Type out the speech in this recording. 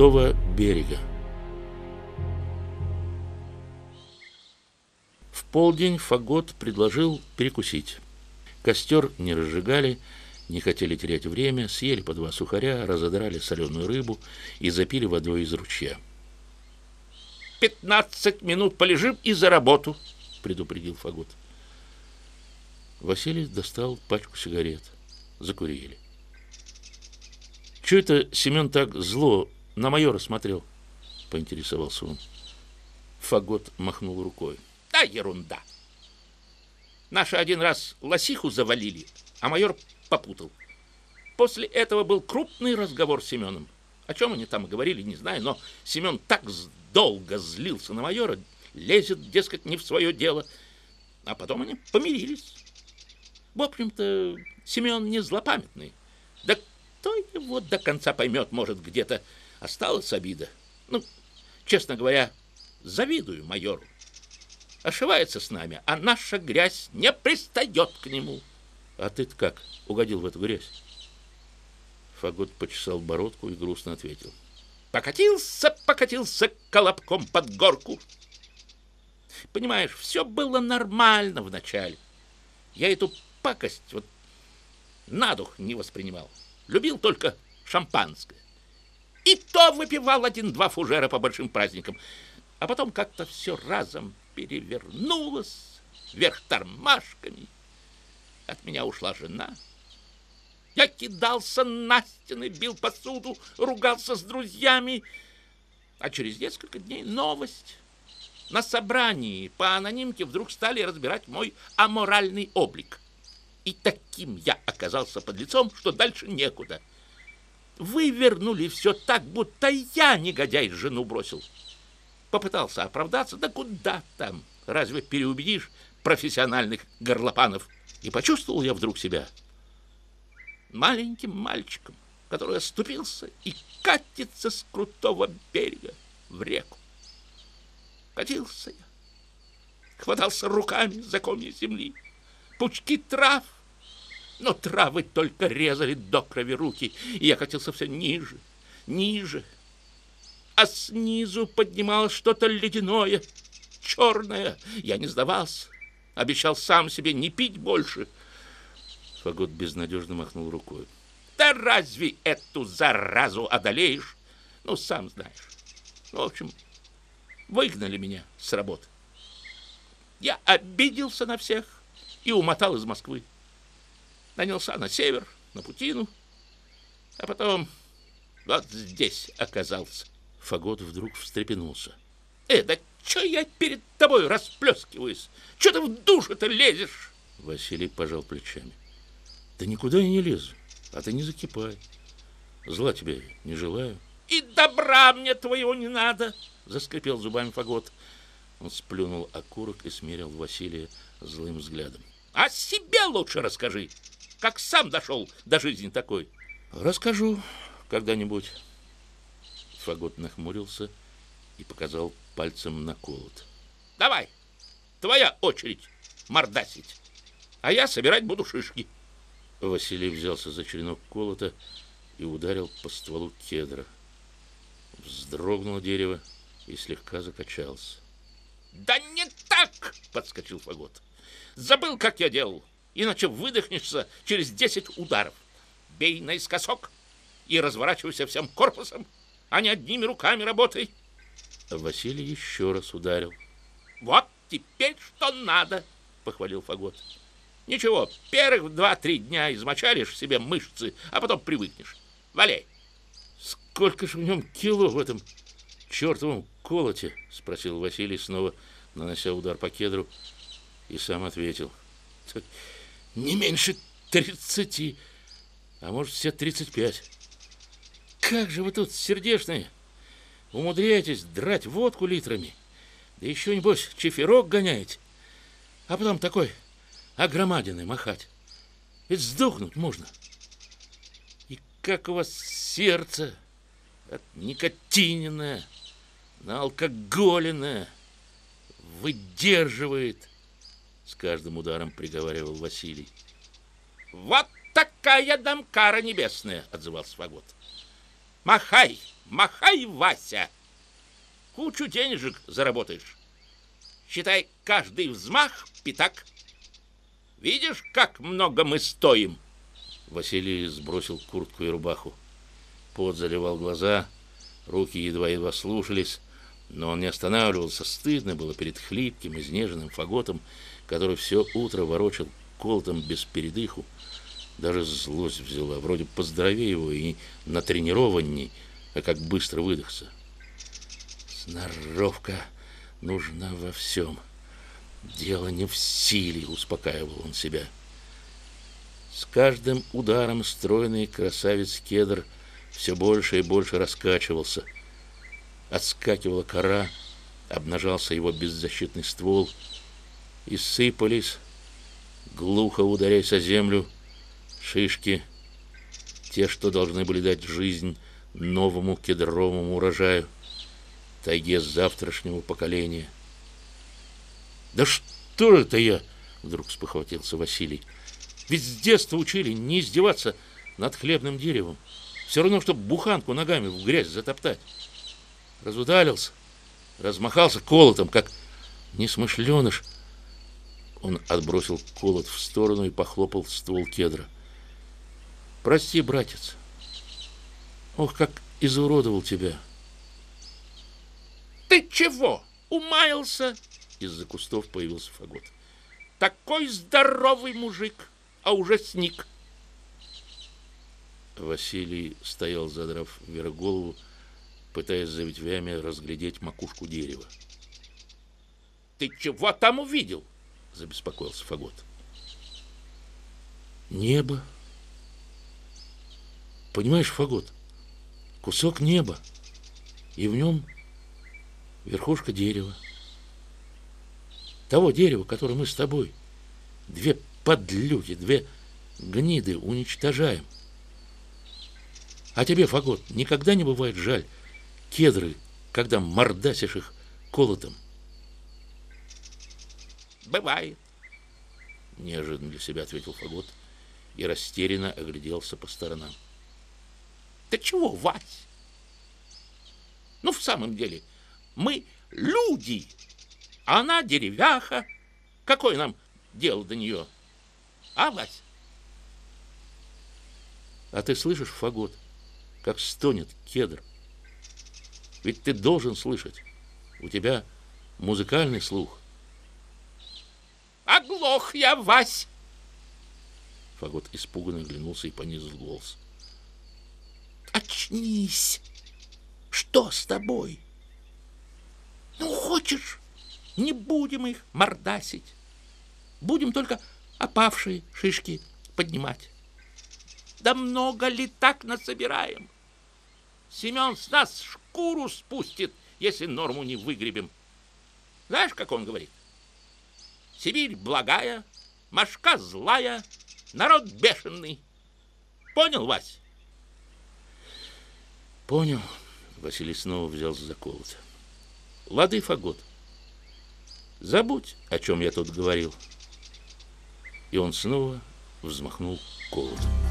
крутого берега. В полдень Фагот предложил перекусить. Костер не разжигали, не хотели терять время, съели по два сухаря, разодрали соленую рыбу и запили водой из ручья. «Пятнадцать минут полежим и за работу», — предупредил Фагот. Василий достал пачку сигарет. Закурили. «Чего это Семен так зло на майора смотрел?» — поинтересовался он. Фагот махнул рукой. «Да ерунда! Наши один раз лосиху завалили, а майор попутал. После этого был крупный разговор с Семеном. О чем они там говорили, не знаю, но Семен так долго злился на майора, лезет, дескать, не в свое дело. А потом они помирились. В общем-то, Семен не злопамятный. Да кто его до конца поймет, может, где-то осталась обида. Ну, честно говоря, завидую майору. Ошивается с нами, а наша грязь не пристает к нему. А ты как угодил в эту грязь? Фагот почесал бородку и грустно ответил. Покатился, покатился колобком под горку. Понимаешь, все было нормально вначале. Я эту пакость вот на дух не воспринимал. Любил только шампанское. И то выпивал один-два фужера по большим праздникам. А потом как-то все разом перевернулось вверх тормашками. От меня ушла жена. Я кидался на стены, бил посуду, ругался с друзьями. А через несколько дней новость. На собрании по анонимке вдруг стали разбирать мой аморальный облик. И таким я оказался под лицом, что дальше некуда. Вывернули все так, будто я, негодяй, жену бросил. Попытался оправдаться, да куда там? Разве переубедишь профессиональных горлопанов? И почувствовал я вдруг себя маленьким мальчиком, который оступился и катится с крутого берега в реку. Катился я, хватался руками за комья земли, пучки трав, но травы только резали до крови руки, и я катился все ниже, ниже, а снизу поднималось что-то ледяное, черное. Я не сдавался, обещал сам себе не пить больше. Фагот безнадежно махнул рукой. Да разве эту заразу одолеешь? Ну, сам знаешь. В общем, выгнали меня с работы. Я обиделся на всех и умотал из Москвы. Нанялся на север, на Путину, а потом вот здесь оказался. Фагот вдруг встрепенулся. Э, да что я перед тобой расплескиваюсь? Что ты в душу-то лезешь? Василий пожал плечами. Да никуда я не лезу, а ты не закипай. Зла тебе не желаю. И добра мне твоего не надо, заскрипел зубами Фагот. Он сплюнул окурок и смерил Василия злым взглядом. А себе лучше расскажи, как сам дошел до жизни такой. Расскажу когда-нибудь. Фагот нахмурился и показал пальцем на колод. Давай, твоя очередь мордасить, а я собирать буду шишки. Василий взялся за черенок колота и ударил по стволу кедра. Вздрогнуло дерево и слегка закачалось. «Да не так!» — подскочил Фагот. «Забыл, как я делал, иначе выдохнешься через десять ударов. Бей наискосок и разворачивайся всем корпусом, а не одними руками работай. Василий еще раз ударил. Вот теперь что надо, похвалил Фагот. Ничего, первых два-три дня измочалишь себе мышцы, а потом привыкнешь. Валяй. Сколько же в нем кило в этом чертовом колоте? Спросил Василий, снова нанося удар по кедру, и сам ответил. Не меньше тридцати, а может все тридцать пять. Как же вы тут сердечные! Умудряетесь драть водку литрами. Да еще, небось, чефирок гоняете. А потом такой огромадиной махать. Ведь сдохнуть можно. И как у вас сердце от никотиненное, на алкоголенное выдерживает, с каждым ударом приговаривал Василий. Вот такая дам кара небесная, отзывался Фагот. Махай, Махай, Вася! Кучу денежек заработаешь. Считай, каждый взмах — пятак. Видишь, как много мы стоим?» Василий сбросил куртку и рубаху. Пот заливал глаза, руки едва-едва слушались, но он не останавливался. Стыдно было перед хлипким, изнеженным фаготом, который все утро ворочал колотом без передыху. Даже злость взяла, вроде поздоровее его и натренированней, а как быстро выдохся. Сноровка нужна во всем. Дело не в силе, успокаивал он себя. С каждым ударом стройный красавец кедр все больше и больше раскачивался. Отскакивала кора, обнажался его беззащитный ствол, и сыпались, глухо ударяясь о землю, шишки, те, что должны были дать жизнь новому кедровому урожаю, тайге завтрашнего поколения. «Да что это я?» — вдруг спохватился Василий. «Ведь с детства учили не издеваться над хлебным деревом. Все равно, чтобы буханку ногами в грязь затоптать. Разудалился, размахался колотом, как несмышленыш. Он отбросил колот в сторону и похлопал ствол кедра. «Прости, братец. Ох, как изуродовал тебя!» «Ты чего, умаялся?» Из-за кустов появился фагот. «Такой здоровый мужик, а уже сник!» Василий стоял, задрав вверх голову, пытаясь за ветвями разглядеть макушку дерева. «Ты чего там увидел?» — забеспокоился Фагот. «Небо. Понимаешь, Фагот, кусок неба, и в нем верхушка дерева. Того дерева, которое мы с тобой, две подлюки, две гниды уничтожаем. А тебе, Фагот, никогда не бывает жаль кедры, когда мордасишь их колотом? Бывает. Неожиданно для себя ответил Фагот и растерянно огляделся по сторонам. Ты чего, Вась? Ну, в самом деле, мы люди, а она деревяха. Какое нам дело до нее? А, Вась? А ты слышишь, Фагот? как стонет кедр. Ведь ты должен слышать. У тебя музыкальный слух. Оглох я, Вась! Фагот испуганно оглянулся и понизил голос. Очнись! Что с тобой? Ну, хочешь, не будем их мордасить. Будем только опавшие шишки поднимать. Да много ли так насобираем? Семен с нас шкуру спустит, если норму не выгребем. Знаешь, как он говорит? Сибирь благая, Машка злая, народ бешеный. Понял, Вась? Понял. Василий снова взялся за колото. Лады, Фагот. Забудь, о чем я тут говорил. И он снова взмахнул колотом.